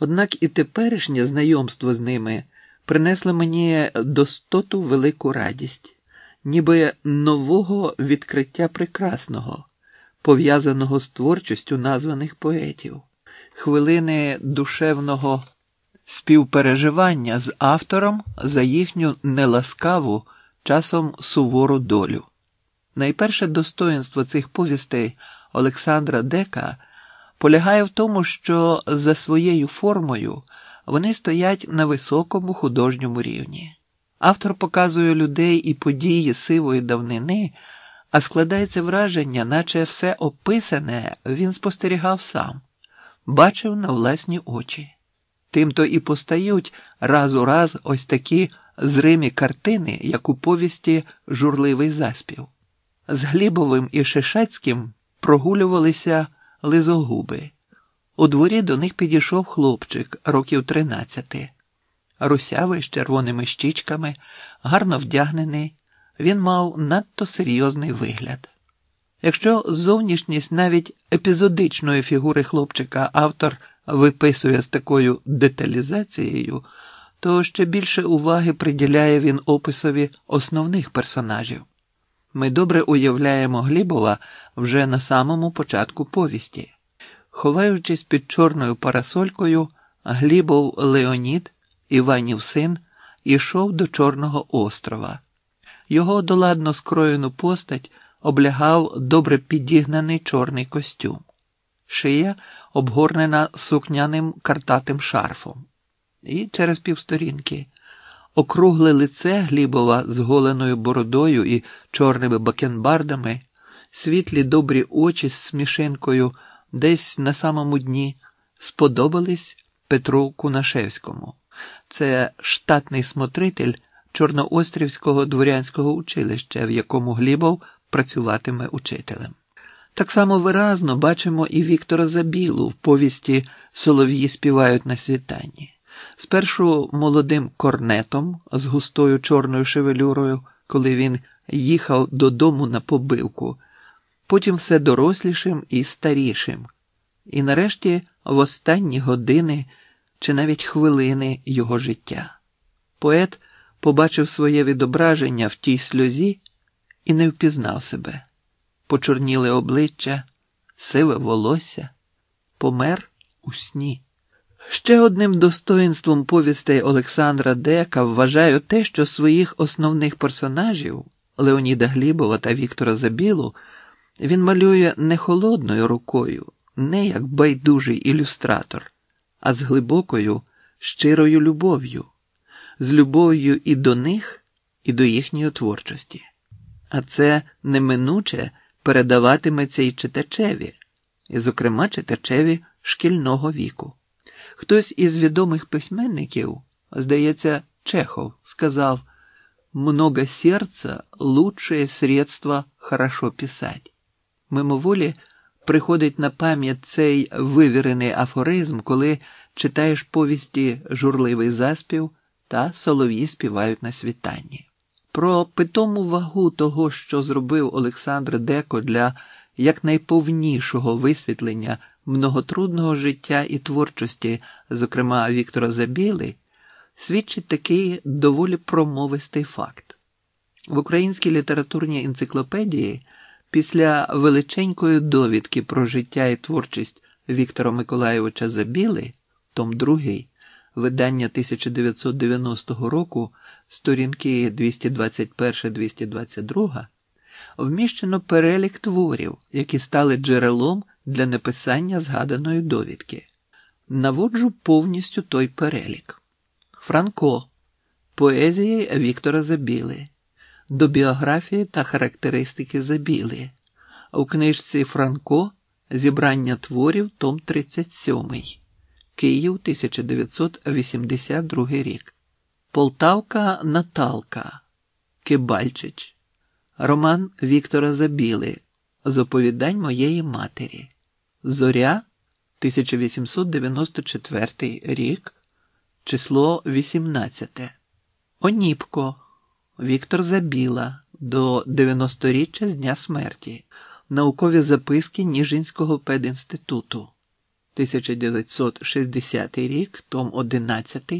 Однак і теперішнє знайомство з ними принесло мені достоту велику радість, ніби нового відкриття прекрасного, пов'язаного з творчістю названих поетів, хвилини душевного співпереживання з автором за їхню неласкаву, часом сувору долю. Найперше достоїнство цих повістей Олександра Дека полягає в тому, що за своєю формою вони стоять на високому художньому рівні. Автор показує людей і події сивої давнини, а складається враження, наче все описане він спостерігав сам, бачив на власні очі. Тимто і постають раз у раз ось такі зримі картини, як у повісті Журливий заспів. З Глібовим і Шишацьким прогулювалися лизогуби. У дворі до них підійшов хлопчик років тринадцяти. Русявий з червоними щічками, гарно вдягнений, він мав надто серйозний вигляд. Якщо зовнішність навіть епізодичної фігури хлопчика автор виписує з такою деталізацією, то ще більше уваги приділяє він описові основних персонажів. Ми добре уявляємо Глібова вже на самому початку повісті. Ховаючись під чорною парасолькою, Глібов Леонід, Іванів син, ішов до Чорного острова. Його доладно скроєну постать облягав добре підігнаний чорний костюм, шия обгорнена сукняним картатим шарфом. І через півсторінки округле лице Глібова з голеною бородою і чорними бакенбардами, світлі добрі очі з смішинкою десь на самому дні сподобались Петру Кунашевському. Це штатний смотритель Чорноострівського дворянського училища, в якому Глібов працюватиме учителем. Так само виразно бачимо і Віктора Забілу в повісті Солов'ї співають на світанні. Спершу молодим корнетом з густою чорною шевелюрою, коли він їхав додому на побивку, потім все дорослішим і старішим, і нарешті в останні години чи навіть хвилини його життя. Поет побачив своє відображення в тій сльозі і не впізнав себе. Почорніли обличчя, сиве волосся, помер у сні. Ще одним достоїнством повістей Олександра Дека вважаю те, що своїх основних персонажів Леоніда Глібова та Віктора Забілу він малює не холодною рукою, не як байдужий ілюстратор, а з глибокою, щирою любов'ю, з любов'ю і до них, і до їхньої творчості. А це неминуче передаватиметься і читачеві, і, зокрема, читачеві шкільного віку. Хтось із відомих письменників, здається, Чехов, сказав «Много серця – лучшее средство хорошо писать». Мимоволі приходить на пам'ять цей вивірений афоризм, коли читаєш повісті Журливий заспів та Солов'ї співають на світанні. Про питому вагу того, що зробив Олександр Деко для якнайповнішого висвітлення многотрудного життя і творчості, зокрема Віктора Забіли, свідчить такий доволі промовистий факт. В українській літературній енциклопедії після величенької довідки про життя і творчість Віктора Миколайовича Забіли, том 2, видання 1990 року, сторінки 221-222, вміщено перелік творів, які стали джерелом для написання згаданої довідки. Наводжу повністю той перелік. Франко, поезії Віктора Забіли, до біографії та характеристики Забіли. У книжці Франко Зібрання творів, Том 37, Київ 1982 рік. Полтавка Наталка Кибальчич. Роман Віктора Забіли. З оповідань моєї матері. Зоря 1894 рік. Число 18. Оніпко Віктор Забіла до 90-річчя з дня смерті. Наукові записки Ніжинського пединституту. 1960 рік, том 11,